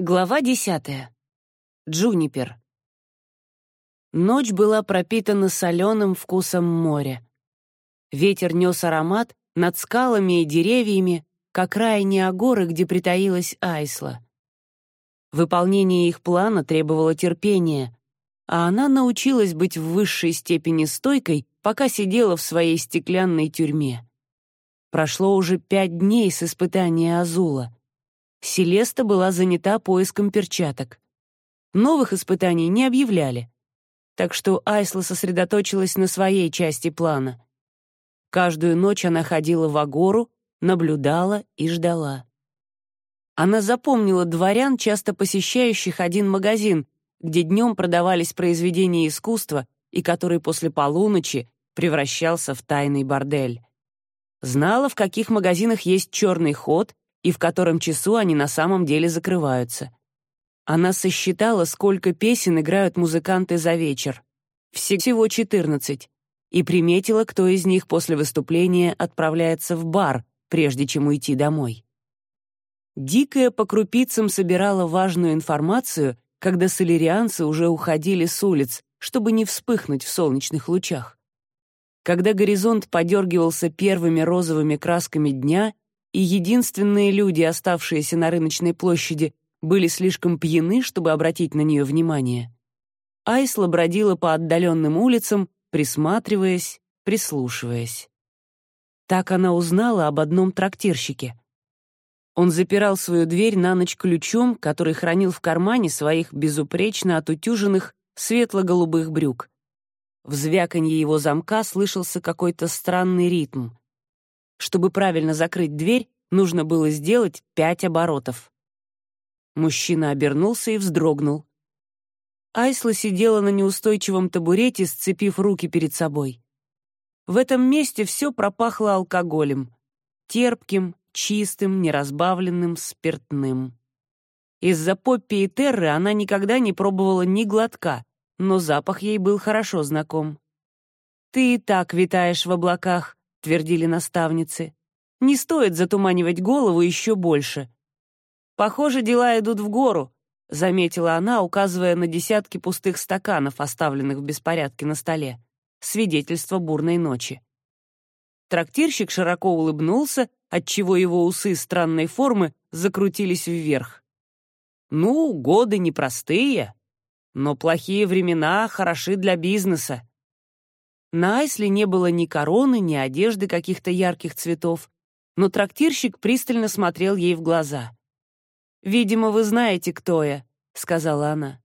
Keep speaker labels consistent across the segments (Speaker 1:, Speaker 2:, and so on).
Speaker 1: Глава десятая. Джунипер. Ночь была пропитана соленым вкусом моря. Ветер нес аромат над скалами и деревьями, к окраине Агоры, где притаилась Айсла. Выполнение их плана требовало терпения, а она научилась быть в высшей степени стойкой, пока сидела в своей стеклянной тюрьме. Прошло уже пять дней с испытания Азула — Селеста была занята поиском перчаток. Новых испытаний не объявляли, так что Айсла сосредоточилась на своей части плана. Каждую ночь она ходила в Агору, наблюдала и ждала. Она запомнила дворян, часто посещающих один магазин, где днем продавались произведения искусства и который после полуночи превращался в тайный бордель. Знала, в каких магазинах есть черный ход и в котором часу они на самом деле закрываются. Она сосчитала, сколько песен играют музыканты за вечер. Всего 14. И приметила, кто из них после выступления отправляется в бар, прежде чем уйти домой. Дикая по крупицам собирала важную информацию, когда солерианцы уже уходили с улиц, чтобы не вспыхнуть в солнечных лучах. Когда горизонт подергивался первыми розовыми красками дня, и единственные люди, оставшиеся на рыночной площади, были слишком пьяны, чтобы обратить на нее внимание. Айсла бродила по отдаленным улицам, присматриваясь, прислушиваясь. Так она узнала об одном трактирщике. Он запирал свою дверь на ночь ключом, который хранил в кармане своих безупречно отутюженных светло-голубых брюк. В звяканье его замка слышался какой-то странный ритм. Чтобы правильно закрыть дверь, нужно было сделать пять оборотов. Мужчина обернулся и вздрогнул. Айсла сидела на неустойчивом табурете, сцепив руки перед собой. В этом месте все пропахло алкоголем. Терпким, чистым, неразбавленным, спиртным. Из-за Поппи и Терры она никогда не пробовала ни глотка, но запах ей был хорошо знаком. «Ты и так витаешь в облаках», — твердили наставницы. «Не стоит затуманивать голову еще больше». «Похоже, дела идут в гору», — заметила она, указывая на десятки пустых стаканов, оставленных в беспорядке на столе. Свидетельство бурной ночи. Трактирщик широко улыбнулся, отчего его усы странной формы закрутились вверх. «Ну, годы непростые, но плохие времена хороши для бизнеса. На Айсле не было ни короны, ни одежды каких-то ярких цветов, но трактирщик пристально смотрел ей в глаза. «Видимо, вы знаете, кто я», — сказала она.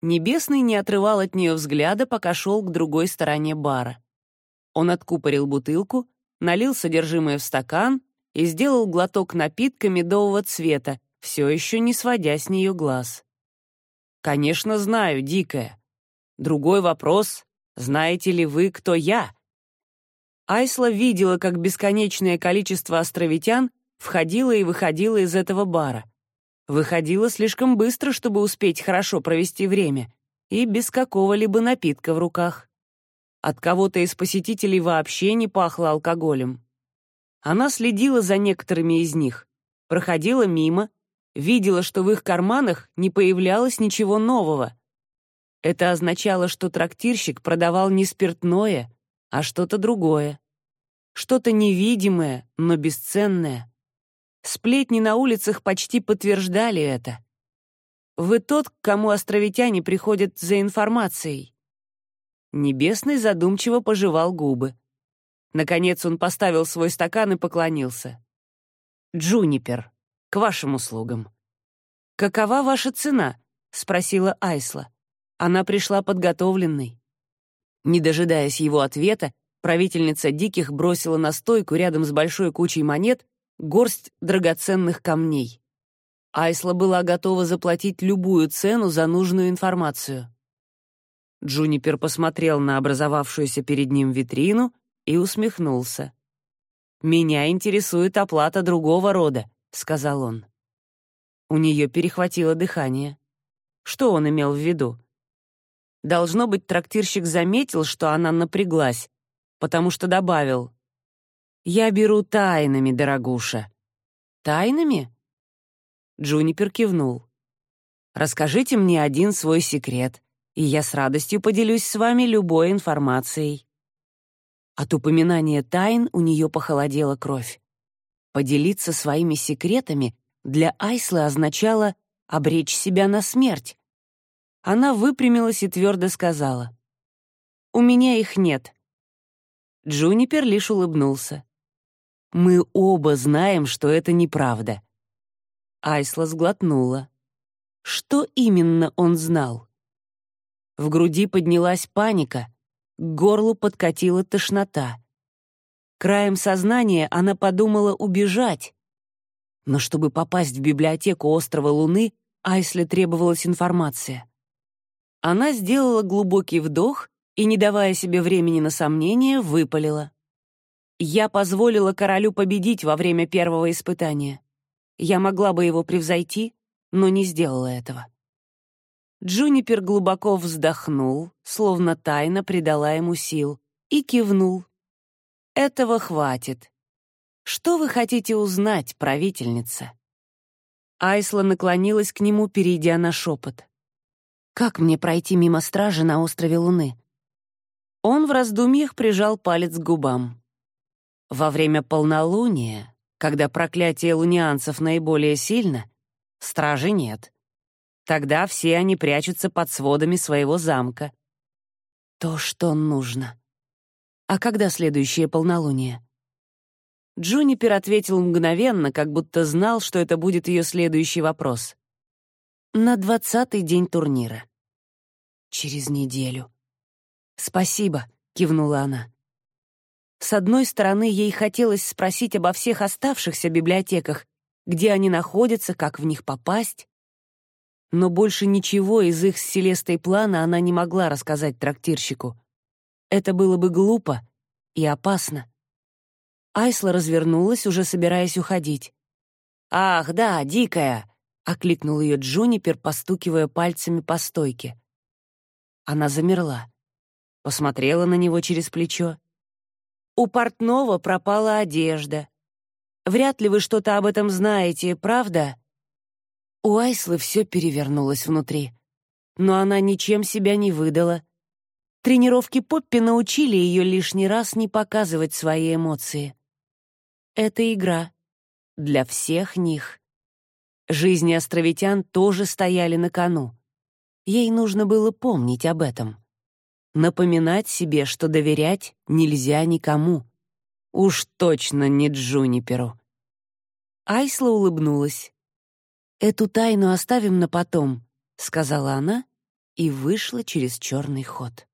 Speaker 1: Небесный не отрывал от нее взгляда, пока шел к другой стороне бара. Он откупорил бутылку, налил содержимое в стакан и сделал глоток напитка медового цвета, все еще не сводя с нее глаз. «Конечно, знаю, дикая. Другой вопрос знаете ли вы, кто я?» Айсла видела, как бесконечное количество островитян входило и выходило из этого бара. Выходило слишком быстро, чтобы успеть хорошо провести время, и без какого-либо напитка в руках. От кого-то из посетителей вообще не пахло алкоголем. Она следила за некоторыми из них, проходила мимо, видела, что в их карманах не появлялось ничего нового, это означало, что трактирщик продавал не спиртное, а что-то другое. Что-то невидимое, но бесценное. Сплетни на улицах почти подтверждали это. Вы тот, к кому островитяне приходят за информацией. Небесный задумчиво пожевал губы. Наконец он поставил свой стакан и поклонился. «Джунипер, к вашим услугам». «Какова ваша цена?» — спросила Айсла. Она пришла подготовленной. Не дожидаясь его ответа, правительница Диких бросила на стойку рядом с большой кучей монет горсть драгоценных камней. Айсла была готова заплатить любую цену за нужную информацию. Джунипер посмотрел на образовавшуюся перед ним витрину и усмехнулся. «Меня интересует оплата другого рода», — сказал он. У нее перехватило дыхание. Что он имел в виду? Должно быть, трактирщик заметил, что она напряглась, потому что добавил. «Я беру тайнами, дорогуша». «Тайнами?» Джунипер кивнул. Расскажите мне один свой секрет, и я с радостью поделюсь с вами любой информацией». От упоминания тайн у нее похолодела кровь. Поделиться своими секретами для Айслы означало обречь себя на смерть. Она выпрямилась и твердо сказала. «У меня их нет». Джунипер лишь улыбнулся. «Мы оба знаем, что это неправда». Айсла сглотнула. Что именно он знал? В груди поднялась паника, к горлу подкатила тошнота. Краем сознания она подумала убежать. Но чтобы попасть в библиотеку острова Луны, Айсле требовалась информация. Она сделала глубокий вдох и, не давая себе времени на сомнение, выпалила. «Я позволила королю победить во время первого испытания. Я могла бы его превзойти, но не сделала этого. Джунипер глубоко вздохнул, словно тайна придала ему сил, и кивнул. «Этого хватит. Что вы хотите узнать, правительница?» Айсла наклонилась к нему, перейдя на шепот. «Как мне пройти мимо стражи на острове Луны?» Он в раздумьях прижал палец к губам. Во время полнолуния, когда проклятие лунианцев наиболее сильно, Стражи нет. Тогда все они прячутся под сводами своего замка. То, что нужно. А когда следующее полнолуние? Джунипер ответил мгновенно, как будто знал, что это будет ее следующий вопрос. На двадцатый день турнира. Через неделю. «Спасибо», — кивнула она. С одной стороны, ей хотелось спросить обо всех оставшихся библиотеках, где они находятся, как в них попасть. Но больше ничего из их с Селестой плана она не могла рассказать трактирщику. Это было бы глупо и опасно. Айсла развернулась, уже собираясь уходить. «Ах, да, дикая!» — окликнул ее Джунипер, постукивая пальцами по стойке. Она замерла, посмотрела на него через плечо. У портного пропала одежда. Вряд ли вы что-то об этом знаете, правда?» У Айслы все перевернулось внутри. Но она ничем себя не выдала. Тренировки Поппи научили ее лишний раз не показывать свои эмоции. Это игра. Для всех них. Жизни островитян тоже стояли на кону. Ей нужно было помнить об этом. Напоминать себе, что доверять нельзя никому. Уж точно не Джуниперу. Айсла улыбнулась. «Эту тайну оставим на потом», — сказала она и вышла через черный ход.